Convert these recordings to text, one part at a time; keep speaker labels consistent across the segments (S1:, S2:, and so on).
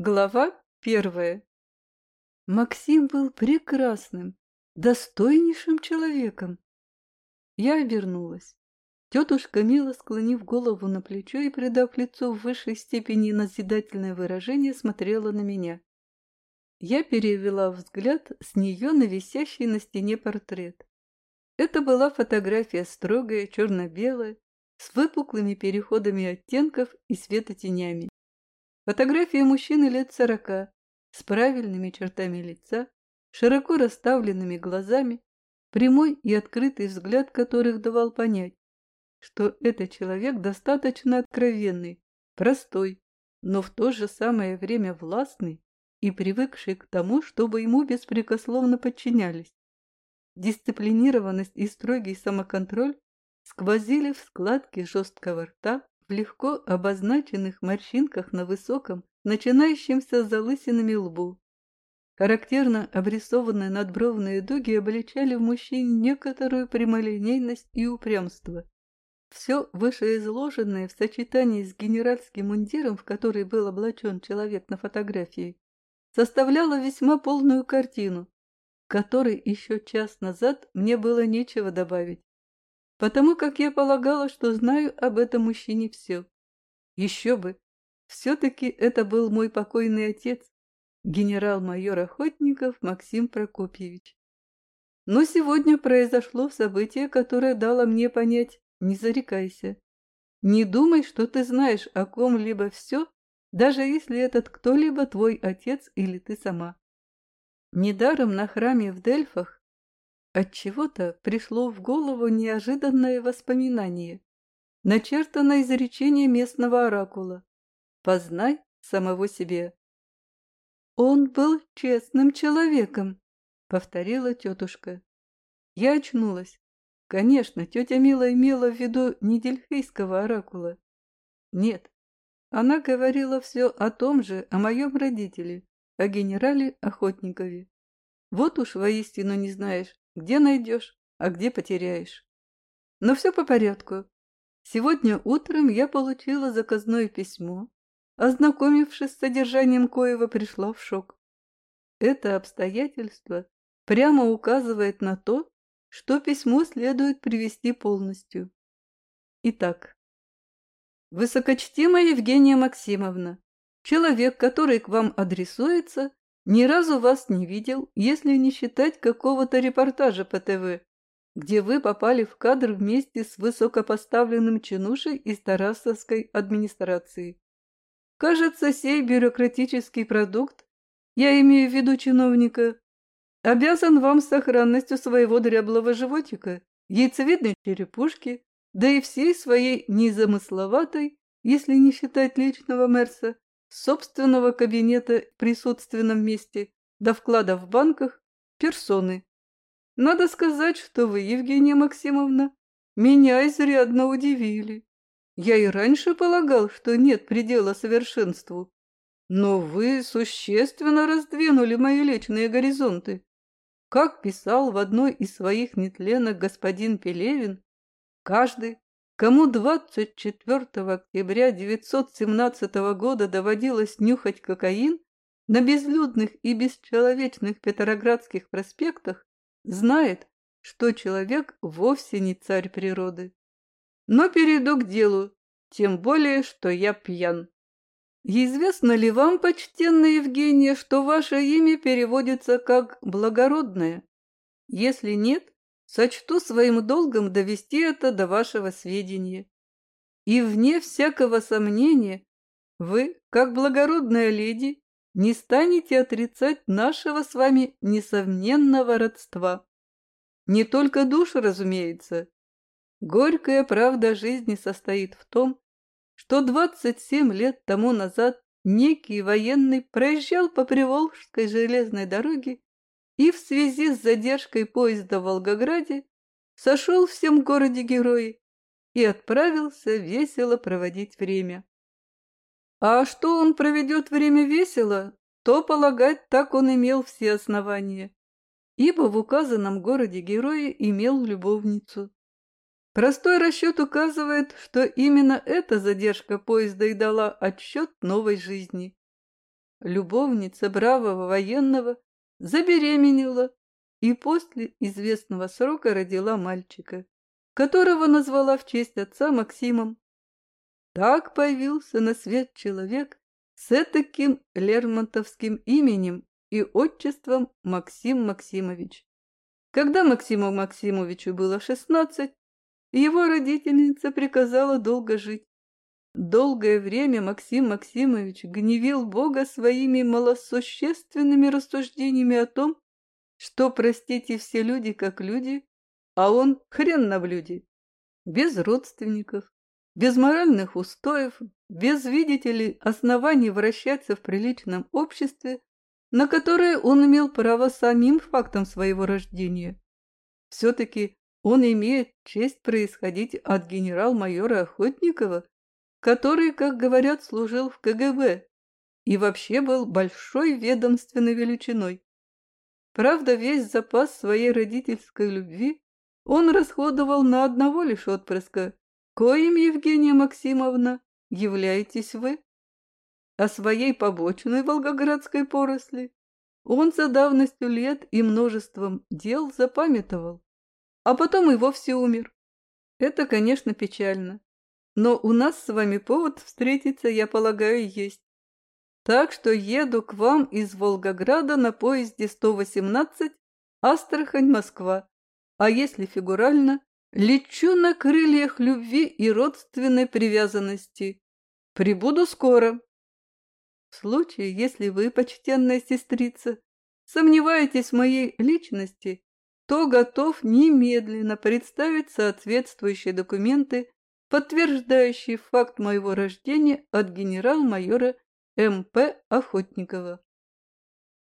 S1: Глава первая. Максим был прекрасным, достойнейшим человеком. Я обернулась. Тетушка, мило склонив голову на плечо и придав лицу в высшей степени назидательное выражение, смотрела на меня. Я перевела взгляд с нее на висящий на стене портрет. Это была фотография строгая, черно-белая, с выпуклыми переходами оттенков и светотенями. Фотография мужчины лет сорока, с правильными чертами лица, широко расставленными глазами, прямой и открытый взгляд которых давал понять, что это человек достаточно откровенный, простой, но в то же самое время властный и привыкший к тому, чтобы ему беспрекословно подчинялись. Дисциплинированность и строгий самоконтроль сквозили в складке жесткого рта, в легко обозначенных морщинках на высоком, начинающемся с залысинами лбу. Характерно обрисованные надбровные дуги обличали в мужчине некоторую прямолинейность и упрямство. Все вышеизложенное в сочетании с генеральским мундиром, в который был облачен человек на фотографии, составляло весьма полную картину, которой еще час назад мне было нечего добавить потому как я полагала, что знаю об этом мужчине все. Еще бы, все-таки это был мой покойный отец, генерал-майор охотников Максим Прокопьевич. Но сегодня произошло событие, которое дало мне понять, не зарекайся. Не думай, что ты знаешь о ком-либо все, даже если этот кто-либо твой отец или ты сама. Недаром на храме в Дельфах Отчего-то пришло в голову неожиданное воспоминание, начертанное изречение местного оракула. «Познай самого себе». «Он был честным человеком», — повторила тетушка. Я очнулась. Конечно, тетя Мила имела в виду не дельфийского оракула. Нет, она говорила все о том же, о моем родителе, о генерале Охотникове. Вот уж воистину не знаешь, где найдешь, а где потеряешь. Но все по порядку. Сегодня утром я получила заказное письмо. Ознакомившись с содержанием коего, пришла в шок. Это обстоятельство прямо указывает на то, что письмо следует привести полностью. Итак, высокочтимая Евгения Максимовна, человек, который к вам адресуется, ни разу вас не видел, если не считать какого-то репортажа по ТВ, где вы попали в кадр вместе с высокопоставленным чинушей из Тарасовской администрации. Кажется, сей бюрократический продукт, я имею в виду чиновника, обязан вам сохранностью своего дряблого животика, яйцевидной черепушки, да и всей своей незамысловатой, если не считать личного Мерса, собственного кабинета в присутственном месте до вклада в банках персоны. Надо сказать, что вы, Евгения Максимовна, меня изрядно удивили. Я и раньше полагал, что нет предела совершенству, но вы существенно раздвинули мои личные горизонты. Как писал в одной из своих нетленок господин Пелевин, каждый, Кому 24 октября 917 года доводилось нюхать кокаин на безлюдных и бесчеловечных петроградских проспектах, знает, что человек вовсе не царь природы. Но перейду к делу, тем более, что я пьян. Известно ли вам, почтенная Евгения, что ваше имя переводится как «благородное»? Если нет, сочту своим долгом довести это до вашего сведения. И вне всякого сомнения, вы, как благородная леди, не станете отрицать нашего с вами несомненного родства. Не только душ, разумеется. Горькая правда жизни состоит в том, что 27 лет тому назад некий военный проезжал по Приволжской железной дороге и в связи с задержкой поезда в Волгограде сошел всем городе герои и отправился весело проводить время. А что он проведет время весело, то полагать так он имел все основания, ибо в указанном городе героя имел любовницу. Простой расчет указывает, что именно эта задержка поезда и дала отсчет новой жизни. любовница бравого военного, забеременела и после известного срока родила мальчика, которого назвала в честь отца Максимом. Так появился на свет человек с таким лермонтовским именем и отчеством Максим Максимович. Когда Максиму Максимовичу было шестнадцать, его родительница приказала долго жить. Долгое время Максим Максимович гневил Бога своими малосущественными рассуждениями о том, что, простите, все люди как люди, а он хрен на блюде, без родственников, без моральных устоев, без, видите ли, оснований вращаться в приличном обществе, на которое он имел право самим фактом своего рождения. Все-таки он имеет честь происходить от генерал-майора Охотникова, который, как говорят, служил в КГБ и вообще был большой ведомственной величиной. Правда, весь запас своей родительской любви он расходовал на одного лишь отпрыска, коим, Евгения Максимовна, являетесь вы. О своей побочной волгоградской поросли он за давностью лет и множеством дел запамятовал а потом и вовсе умер. Это, конечно, печально. Но у нас с вами повод встретиться, я полагаю, есть. Так что еду к вам из Волгограда на поезде 118 Астрахань-Москва. А если фигурально, лечу на крыльях любви и родственной привязанности. Прибуду скоро. В случае, если вы, почтенная сестрица, сомневаетесь в моей личности, то готов немедленно представить соответствующие документы, подтверждающие факт моего рождения от генерал-майора М.П. Охотникова.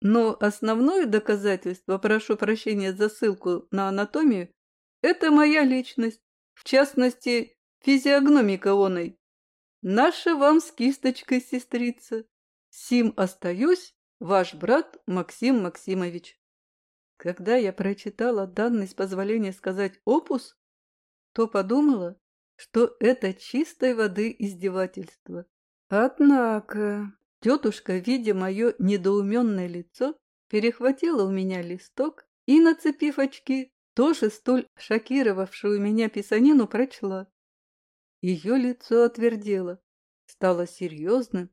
S1: Но основное доказательство, прошу прощения за ссылку на анатомию, это моя личность, в частности, физиогномика оной. Наша вам с кисточкой сестрица. Сим остаюсь, ваш брат Максим Максимович. Когда я прочитала данный с позволения сказать опус, то подумала, что это чистой воды издевательство. Однако тетушка, видя мое недоуменное лицо, перехватила у меня листок и, нацепив очки, тоже столь шокировавшую меня писанину, прочла. Ее лицо отвердело, стало серьезным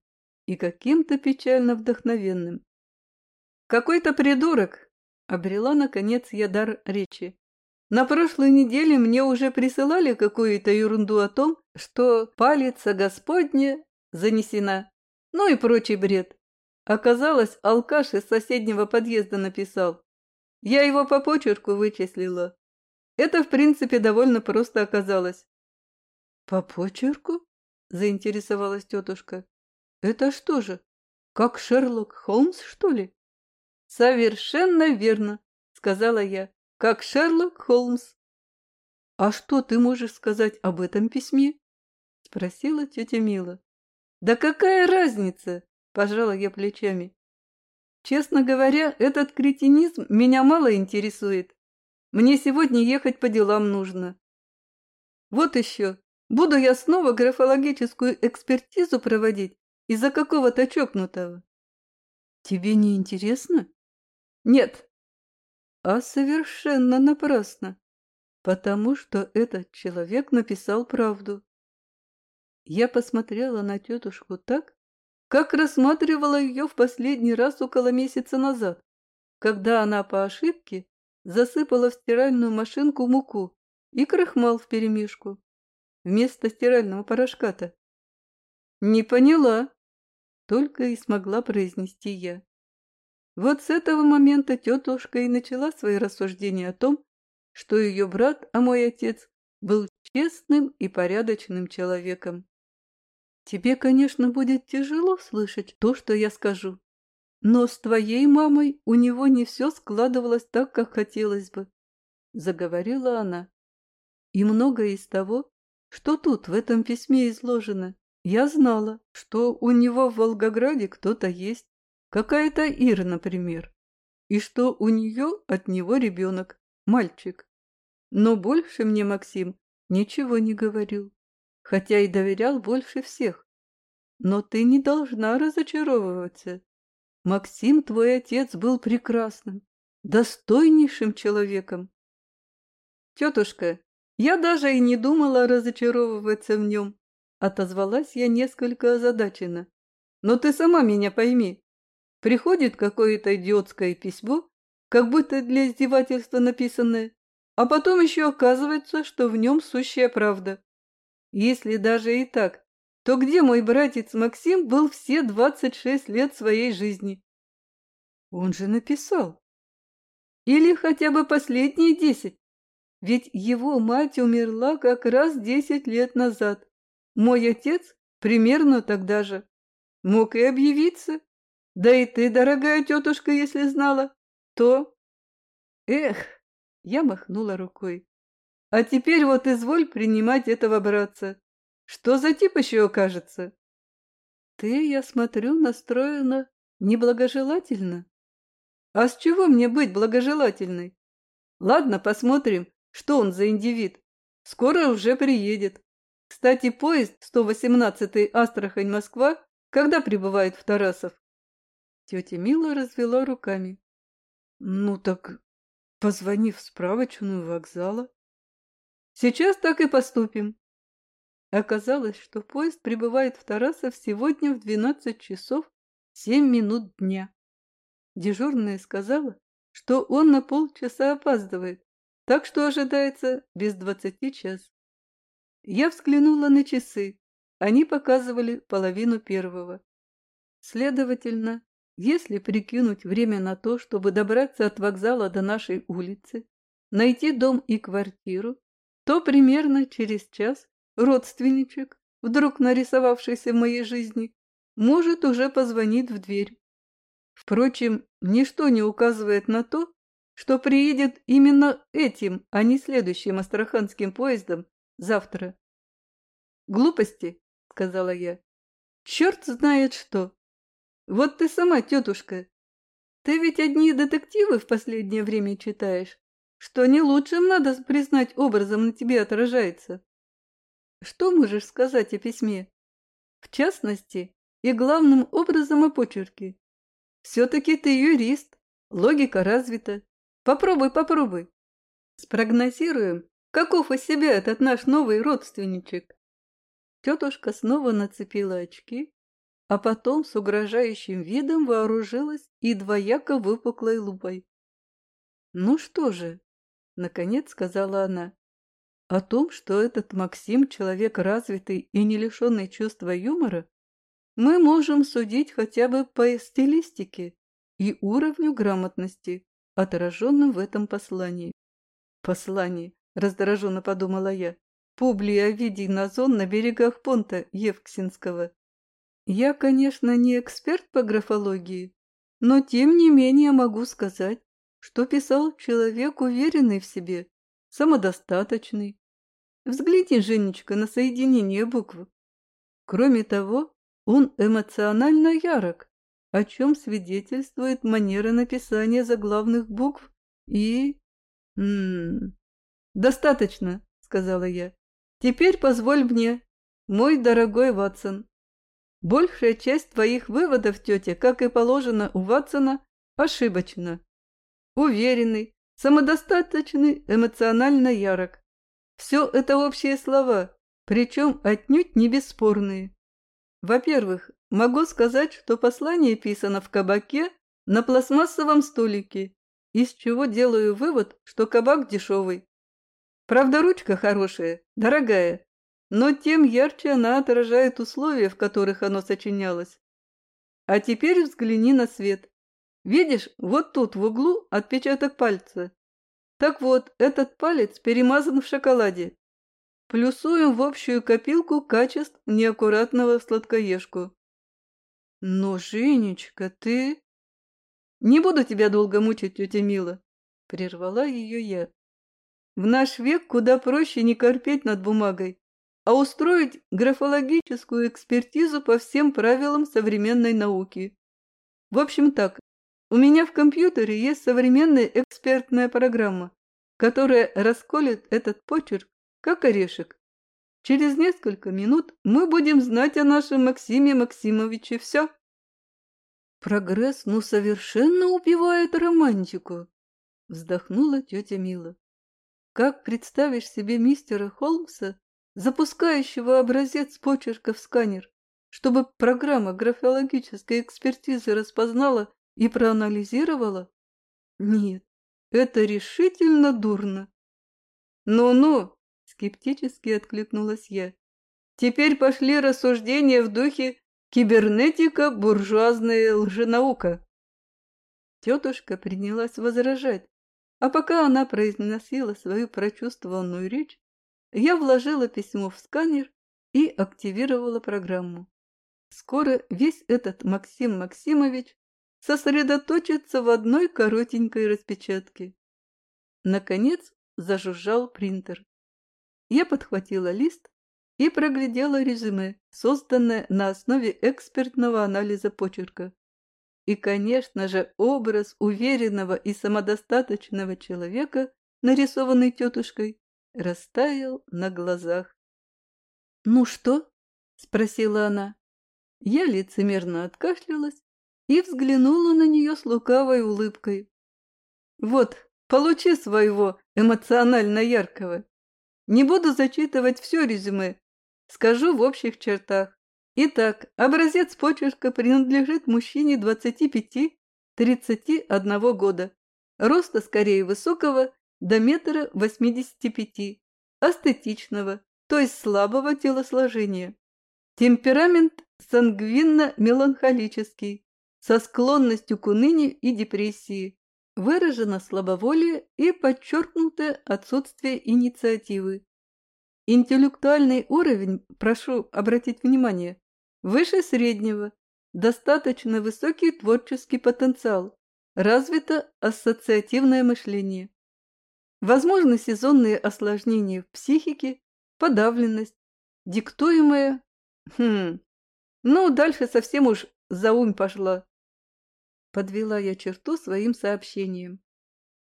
S1: и каким-то печально вдохновенным. Какой-то придурок Обрела, наконец, я дар речи. На прошлой неделе мне уже присылали какую-то ерунду о том, что палица Господня занесена. Ну и прочий бред. Оказалось, алкаш из соседнего подъезда написал. Я его по почерку вычислила. Это, в принципе, довольно просто оказалось. «По почерку?» – заинтересовалась тетушка. «Это что же, как Шерлок Холмс, что ли?» «Совершенно верно», — сказала я, — «как Шерлок Холмс». «А что ты можешь сказать об этом письме?» — спросила тетя Мила. «Да какая разница?» — пожала я плечами. «Честно говоря, этот кретинизм меня мало интересует. Мне сегодня ехать по делам нужно. Вот еще, буду я снова графологическую экспертизу проводить из-за какого-то чокнутого». «Тебе не интересно?» Нет. А совершенно напрасно, потому что этот человек написал правду. Я посмотрела на тетушку так, как рассматривала ее в последний раз около месяца назад, когда она по ошибке засыпала в стиральную машинку муку и крахмал вперемешку вместо стирального порошка-то. «Не поняла», — только и смогла произнести я. Вот с этого момента тетушка и начала свои рассуждения о том, что ее брат, а мой отец, был честным и порядочным человеком. Тебе, конечно, будет тяжело слышать то, что я скажу, но с твоей мамой у него не все складывалось так, как хотелось бы, — заговорила она. И многое из того, что тут в этом письме изложено, я знала, что у него в Волгограде кто-то есть, Какая-то Ира, например. И что у нее от него ребенок, мальчик. Но больше мне Максим ничего не говорил, хотя и доверял больше всех. Но ты не должна разочаровываться. Максим, твой отец, был прекрасным, достойнейшим человеком. Тетушка, я даже и не думала разочаровываться в нем. Отозвалась я несколько озадаченно. Но ты сама меня пойми. Приходит какое-то идиотское письмо, как будто для издевательства написанное, а потом еще оказывается, что в нем сущая правда. Если даже и так, то где мой братец Максим был все 26 лет своей жизни? Он же написал. Или хотя бы последние десять. Ведь его мать умерла как раз десять лет назад. Мой отец примерно тогда же. Мог и объявиться. Да и ты, дорогая тетушка, если знала, то... Эх, я махнула рукой. А теперь вот изволь принимать этого братца. Что за тип еще окажется? Ты, я смотрю, настроена неблагожелательно. А с чего мне быть благожелательной? Ладно, посмотрим, что он за индивид? Скоро уже приедет. Кстати, поезд 118-й Астрахань-Москва когда прибывает в Тарасов? Тетя Мила развела руками. Ну так позвони в справочную вокзала. Сейчас так и поступим. Оказалось, что поезд прибывает в Тарасов сегодня в 12 часов 7 минут дня. Дежурная сказала, что он на полчаса опаздывает так что ожидается без двадцати час. Я взглянула на часы. Они показывали половину первого. Следовательно, если прикинуть время на то, чтобы добраться от вокзала до нашей улицы, найти дом и квартиру, то примерно через час родственничек, вдруг нарисовавшийся в моей жизни, может уже позвонить в дверь. Впрочем, ничто не указывает на то, что приедет именно этим, а не следующим астраханским поездом завтра. «Глупости», — сказала я. «Черт знает что. Вот ты сама, тетушка, ты ведь одни детективы в последнее время читаешь, что не лучшим, надо признать, образом на тебе отражается. Что можешь сказать о письме? В частности, и главным образом о почерке. Все-таки ты юрист, логика развита. Попробуй, попробуй. Спрогнозируем, каков из себя этот наш новый родственничек. Тетушка снова нацепила очки, а потом с угрожающим видом вооружилась и двояко выпуклой лупой. «Ну что же», — наконец сказала она, — «о том, что этот Максим человек развитый и не лишенный чувства юмора, мы можем судить хотя бы по стилистике и уровню грамотности, отраженным в этом послании. Послание, раздраженно подумала я. Публий Овидий Назон на берегах понта Евксинского. Я, конечно, не эксперт по графологии, но тем не менее могу сказать, что писал человек, уверенный в себе, самодостаточный. Взгляни, Женечка, на соединение букв. Кроме того, он эмоционально ярок, о чем свидетельствует манера написания заглавных букв и... М -м -м. «Достаточно», — сказала я. «Теперь позволь мне, мой дорогой Ватсон. Большая часть твоих выводов, тетя, как и положено у Ватсона, ошибочна. Уверенный, самодостаточный, эмоционально ярок. Все это общие слова, причем отнюдь не бесспорные. Во-первых, Могу сказать, что послание писано в кабаке на пластмассовом столике, из чего делаю вывод, что кабак дешевый. Правда, ручка хорошая, дорогая, но тем ярче она отражает условия, в которых оно сочинялось. А теперь взгляни на свет. Видишь, вот тут в углу отпечаток пальца. Так вот, этот палец перемазан в шоколаде. Плюсуем в общую копилку качеств неаккуратного сладкоежку. Но, Женечка, ты... Не буду тебя долго мучить, тетя Мила, прервала ее я. В наш век куда проще не корпеть над бумагой, а устроить графологическую экспертизу по всем правилам современной науки. В общем так, у меня в компьютере есть современная экспертная программа, которая расколет этот почерк, как орешек. Через несколько минут мы будем знать о нашем Максиме Максимовиче все. Прогресс ну совершенно убивает романтику, вздохнула тетя Мила. Как представишь себе мистера Холмса, запускающего образец почерка в сканер, чтобы программа графологической экспертизы распознала и проанализировала? Нет, это решительно дурно. Ну-ну, скептически откликнулась я. Теперь пошли рассуждения в духе «кибернетика – буржуазная лженаука». Тетушка принялась возражать, а пока она произносила свою прочувствованную речь, я вложила письмо в сканер и активировала программу. Скоро весь этот Максим Максимович сосредоточится в одной коротенькой распечатке. Наконец зажужжал принтер. Я подхватила лист и проглядела резюме, созданное на основе экспертного анализа почерка. И, конечно же, образ уверенного и самодостаточного человека, нарисованный тетушкой, растаял на глазах. «Ну что?» – спросила она. Я лицемерно откашлялась и взглянула на нее с лукавой улыбкой. «Вот, получи своего эмоционально яркого. Не буду зачитывать все резюме, скажу в общих чертах. Итак, образец почерка принадлежит мужчине 25-31 года, роста скорее высокого до метра 85, астетичного, то есть слабого телосложения. Темперамент сангвинно-меланхолический, со склонностью к унынию и депрессии. Выражено слабоволие и подчеркнуто отсутствие инициативы. Интеллектуальный уровень, прошу обратить внимание, выше среднего, достаточно высокий творческий потенциал, развито ассоциативное мышление. Возможны сезонные осложнения в психике, подавленность, диктуемая... Хм, ну, дальше совсем уж за ум пошла. Подвела я черту своим сообщением.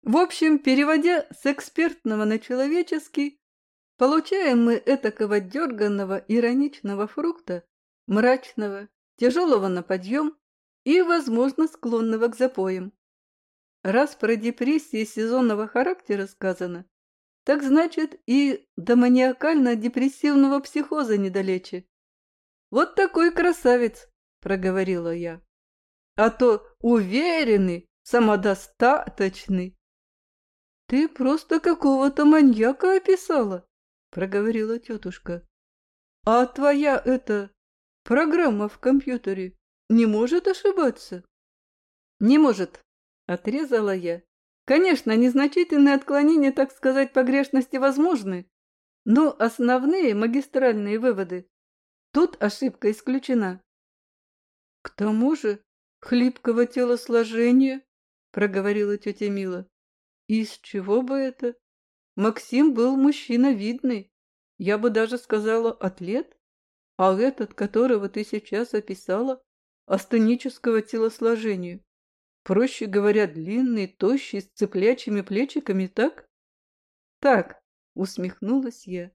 S1: В общем, переводя с экспертного на человеческий, получаем мы этакого дерганного ироничного фрукта, мрачного, тяжелого на подъем и, возможно, склонного к запоям. Раз про депрессии сезонного характера сказано, так значит и до маниакально-депрессивного психоза недалече. Вот такой красавец, проговорила я. А то уверенный, самодостаточный. Ты просто какого-то маньяка описала, проговорила тетушка. А твоя эта программа в компьютере не может ошибаться? Не может, отрезала я. Конечно, незначительные отклонения, так сказать, погрешности возможны, но основные магистральные выводы тут ошибка исключена. К тому же хлипкого телосложения, проговорила тетя Мила. Из чего бы это? Максим был мужчина видный, я бы даже сказала атлет, а этот, которого ты сейчас описала, астенического телосложения. Проще говоря, длинный, тощий, с цыплячьими плечиками, так? Так, усмехнулась я.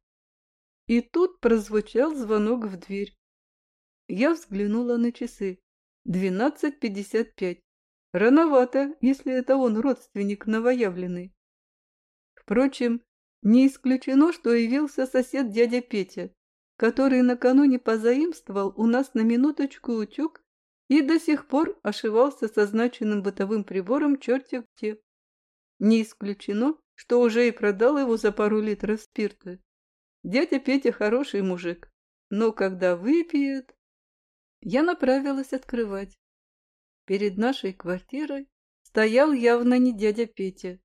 S1: И тут прозвучал звонок в дверь. Я взглянула на часы. Двенадцать пятьдесят пять. Рановато, если это он родственник новоявленный. Впрочем, не исключено, что явился сосед дядя Петя, который накануне позаимствовал у нас на минуточку утюг и до сих пор ошивался со значенным бытовым прибором черти где. Не исключено, что уже и продал его за пару литров спирта. Дядя Петя хороший мужик, но когда выпьет... Я направилась открывать. Перед нашей квартирой стоял явно не дядя Петя.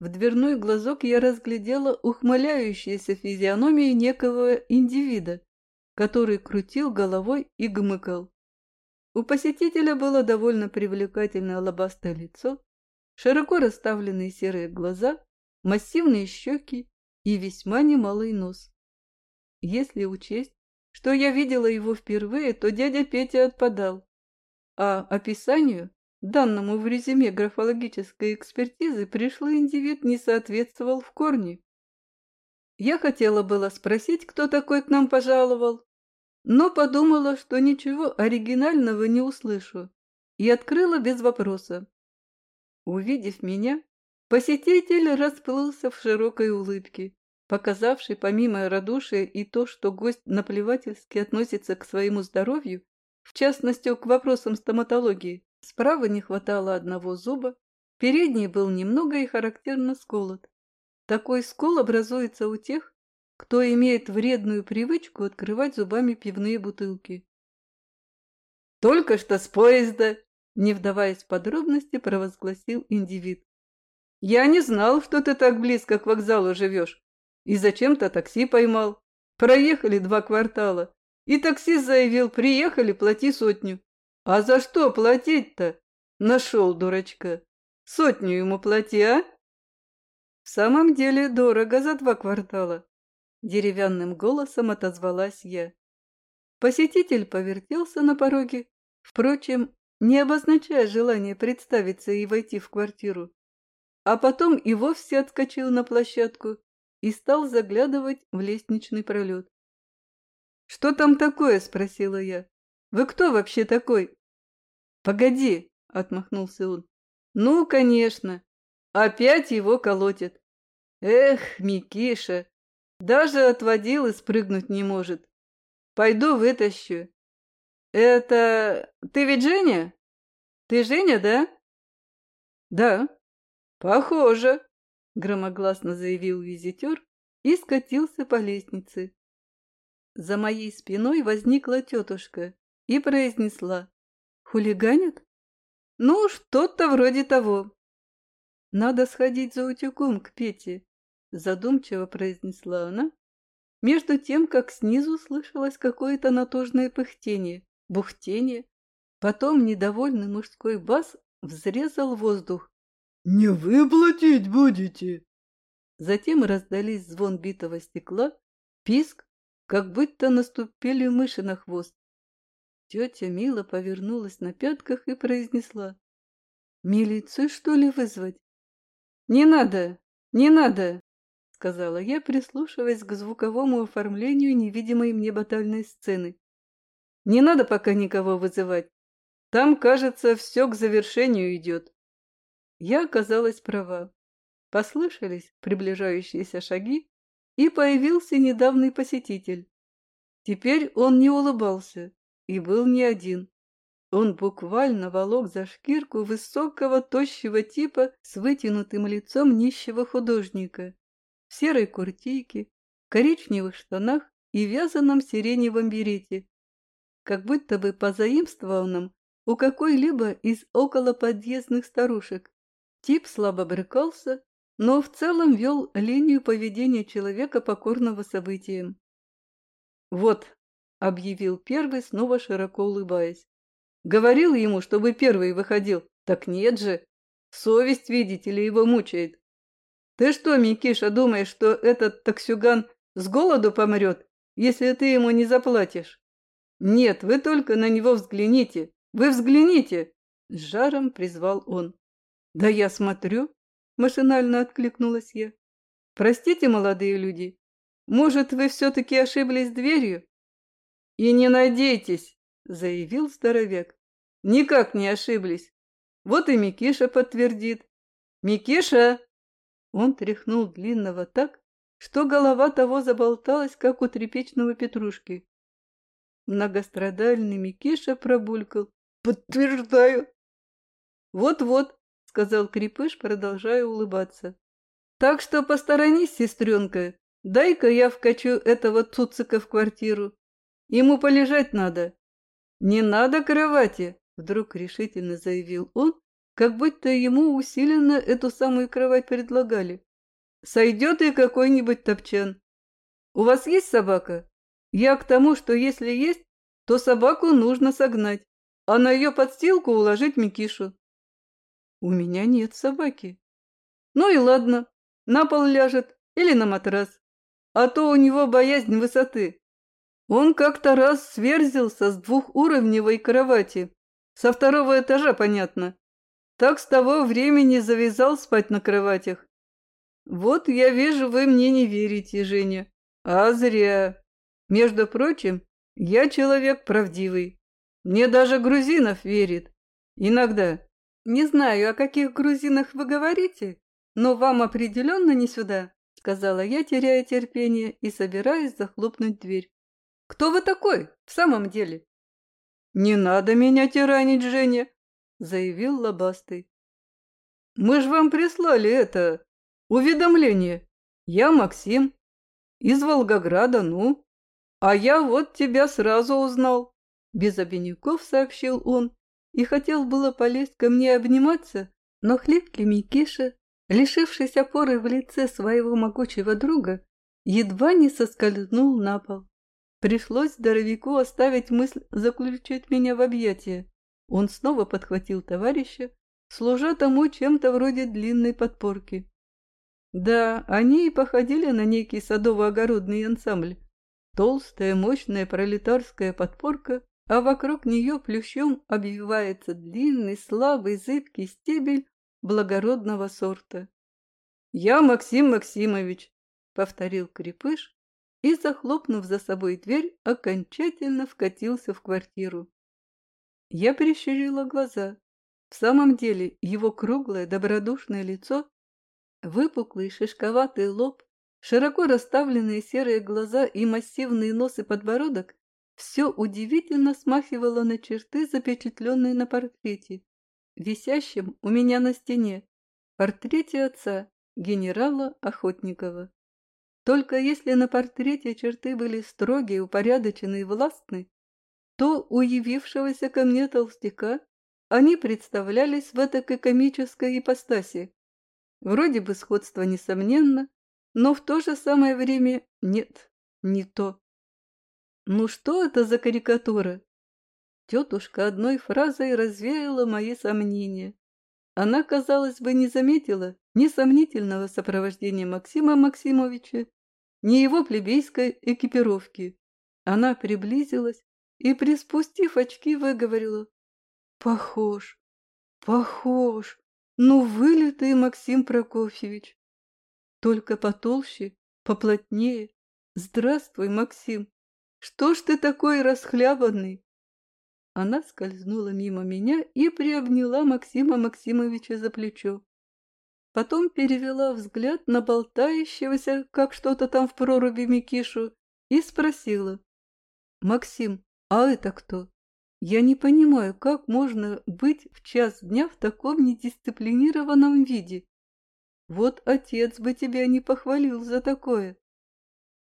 S1: В дверной глазок я разглядела ухмыляющуюся физиономию некого индивида, который крутил головой и гмыкал. У посетителя было довольно привлекательное лобастое лицо, широко расставленные серые глаза, массивные щеки и весьма немалый нос. Если учесть, что я видела его впервые, то дядя Петя отпадал. А описанию, данному в резюме графологической экспертизы, пришлый индивид не соответствовал в корне. Я хотела было спросить, кто такой к нам пожаловал, но подумала, что ничего оригинального не услышу, и открыла без вопроса. Увидев меня, посетитель расплылся в широкой улыбке, показавшей помимо радушия и то, что гость наплевательски относится к своему здоровью, в частности, к вопросам стоматологии. Справа не хватало одного зуба, передний был немного и характерно сколот. Такой скол образуется у тех, кто имеет вредную привычку открывать зубами пивные бутылки. «Только что с поезда!» Не вдаваясь в подробности, провозгласил индивид. «Я не знал, что ты так близко к вокзалу живешь. И зачем-то такси поймал. Проехали два квартала. И таксист заявил, приехали, плати сотню. А за что платить-то? Нашел дурачка. Сотню ему плати, а? В самом деле дорого за два квартала. Деревянным голосом отозвалась я. Посетитель повертелся на пороге, впрочем, не обозначая желания представиться и войти в квартиру, а потом и вовсе отскочил на площадку и стал заглядывать в лестничный пролет. «Что там такое?» – спросила я. «Вы кто вообще такой?» «Погоди!» – отмахнулся он. «Ну, конечно. Опять его колотит. Эх, Микиша, даже от водилы спрыгнуть не может. Пойду вытащу. «Это... ты ведь Женя? Ты Женя, да?» «Да». «Похоже», — громогласно заявил визитер и скатился по лестнице. За моей спиной возникла тетушка и произнесла. «Хулиганят?» «Ну, что-то вроде того». «Надо сходить за утюгом к Пете», — задумчиво произнесла она, между тем, как снизу слышалось какое-то натужное пыхтение бухтение. Потом недовольный мужской бас взрезал воздух.
S2: «Не вы платить будете!»
S1: Затем раздались звон битого стекла, писк, как будто наступили мыши на хвост. Тетя Мила повернулась на пятках и произнесла. «Милицию, что ли, вызвать?» «Не надо, не надо!» — сказала я, прислушиваясь к звуковому оформлению невидимой мне батальной сцены. Не надо пока никого вызывать. Там, кажется, все к завершению идет. Я оказалась права. Послышались приближающиеся шаги, и появился недавний посетитель. Теперь он не улыбался и был не один. Он буквально волок за шкирку высокого, тощего типа с вытянутым лицом нищего художника, серой куртейке, коричневых штанах и вязаном сиреневом берете, как будто бы позаимствованном у какой-либо из околоподъездных старушек. Тип слабо брыкался, но в целом вел линию поведения человека, покорного событиям. «Вот», — объявил первый, снова широко улыбаясь. «Говорил ему, чтобы первый выходил. Так нет же. Совесть, видите ли, его мучает. Ты что, Микиша, думаешь, что этот таксюган с голоду помрет, если ты ему не заплатишь?» «Нет, вы только на него взгляните! Вы взгляните!» С жаром призвал он. «Да я смотрю!» – машинально откликнулась я. «Простите, молодые люди, может, вы все-таки ошиблись дверью?» «И не надейтесь!» – заявил здоровяк. «Никак не ошиблись. Вот и Микиша подтвердит. Микиша!» Он тряхнул длинного так, что голова того заболталась, как у тряпичного петрушки. Многострадальный Микиша пробулькал. «Подтверждаю!» «Вот-вот», — сказал Крепыш, продолжая улыбаться. «Так что посторонись, сестренка, дай-ка я вкачу этого цуцика в квартиру. Ему полежать надо». «Не надо кровати», — вдруг решительно заявил он, как будто ему усиленно эту самую кровать предлагали. «Сойдет и какой-нибудь топчан. У вас есть собака?» Я к тому, что если есть, то собаку нужно согнать, а на ее подстилку уложить Микишу. У меня нет собаки. Ну и ладно, на пол ляжет или на матрас, а то у него боязнь высоты. Он как-то раз сверзился с двухуровневой кровати, со второго этажа, понятно. Так с того времени завязал спать на кроватях. Вот я вижу, вы мне не верите, Женя. А зря. Между прочим, я человек правдивый. Мне даже Грузинов верит. Иногда. Не знаю, о каких грузинах вы говорите, но вам определенно не сюда, сказала я, теряя терпение и собираясь захлопнуть дверь. Кто вы такой в самом деле? Не надо меня тиранить, Женя, заявил Лобастый. Мы ж вам прислали это уведомление. Я Максим. Из Волгограда, ну. А я вот тебя сразу узнал. Без обиняков сообщил он и хотел было полезть ко мне обниматься, но хлипкий Микиша, лишившись опоры в лице своего могучего друга, едва не соскользнул на пол. Пришлось здоровяку оставить мысль заключить меня в объятия. Он снова подхватил товарища, служа тому чем-то вроде длинной подпорки. Да, они и походили на некий садово-огородный ансамбль. Толстая, мощная пролетарская подпорка а вокруг нее плющом обвивается длинный, слабый, зыбкий стебель благородного сорта. «Я Максим Максимович», — повторил Крепыш и, захлопнув за собой дверь, окончательно вкатился в квартиру. Я прищурила глаза. В самом деле его круглое добродушное лицо, выпуклый шишковатый лоб, широко расставленные серые глаза и массивный нос и подбородок все удивительно смахивало на черты, запечатленные на портрете, висящем у меня на стене, портрете отца, генерала Охотникова. Только если на портрете черты были строгие, упорядоченные и властны, то у явившегося ко мне толстяка они представлялись в этой комической ипостаси. Вроде бы сходство несомненно, но в то же самое время нет, не то. Ну что это за карикатура? Тетушка одной фразой развеяла мои сомнения. Она, казалось бы, не заметила ни сомнительного сопровождения Максима Максимовича, ни его плебейской экипировки. Она приблизилась и, приспустив очки, выговорила. «Похож, похож, ну вылитый Максим Прокофьевич. Только потолще, поплотнее. Здравствуй, Максим. Что ж ты такой расхлябанный?» Она скользнула мимо меня и приобняла Максима Максимовича за плечо. Потом перевела взгляд на болтающегося, как что-то там в проруби Микишу, и спросила. «Максим, а это кто? Я не понимаю, как можно быть в час дня в таком недисциплинированном виде? Вот отец бы тебя не похвалил за такое».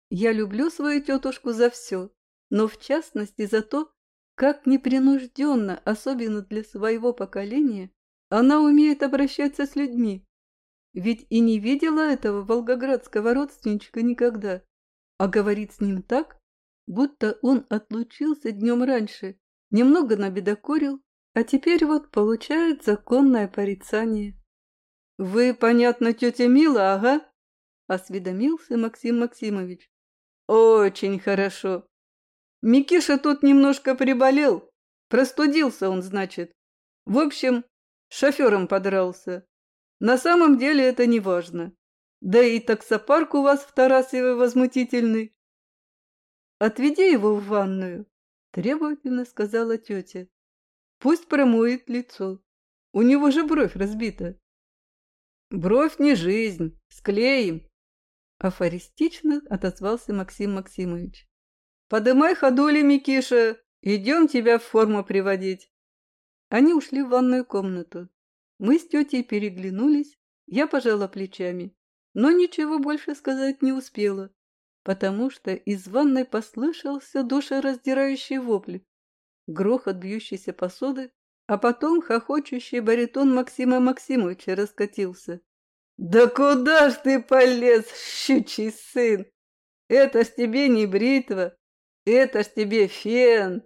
S1: Я люблю свою тетушку за все, но в частности за то, как непринужденно, особенно для своего поколения, она умеет обращаться с людьми. Ведь и не видела этого волгоградского родственничка никогда, а говорит с ним так, будто он отлучился днем раньше, немного набедокурил, а теперь вот получает законное порицание. «Вы, понятно, тетя Мила, ага?» – осведомился Максим Максимович. Очень хорошо. Микиша тут немножко приболел. Простудился он, значит. В общем, шофером подрался. На самом деле это не важно. Да и таксопарк у вас в Тарасове возмутительный. Отведи его в ванную, требовательно сказала тетя. Пусть промоет лицо. У него же бровь разбита. Бровь не жизнь, склеим, Афористично отозвался Максим Максимович. «Подымай ходули, Микиша, идем тебя в форму приводить». Они ушли в ванную комнату. Мы с тетей переглянулись, я пожала плечами, но ничего больше сказать не успела, потому что из ванной послышался душераздирающий вопль, грохот бьющейся посуды, а потом хохочущий баритон Максима Максимовича раскатился. «Да куда ж ты полез, щучий сын? Это ж тебе не бритва, это ж тебе фен!»